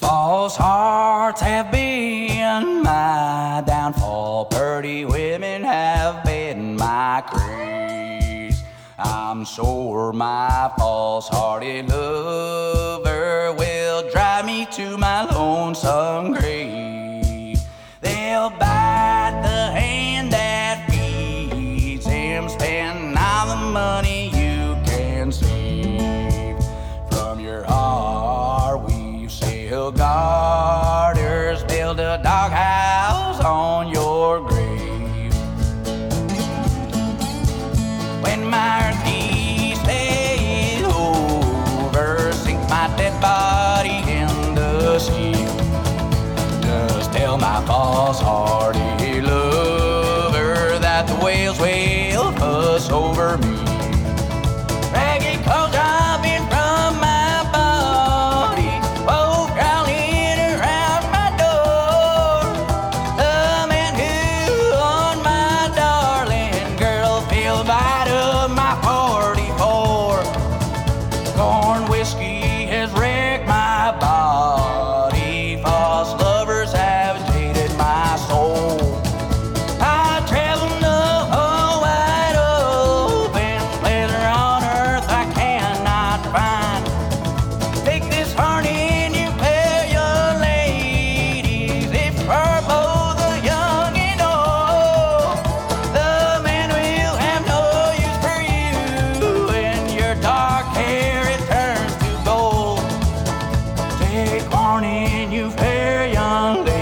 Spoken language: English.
False hearts have been my downfall. Pretty women have been my craze. I'm sore my false hearted lover build a doghouse on your grave. When my earthly day is over, sink my dead body in the sea. Just tell my false-hearted lover that the whales will fuss over me. Morning, you fair young lady.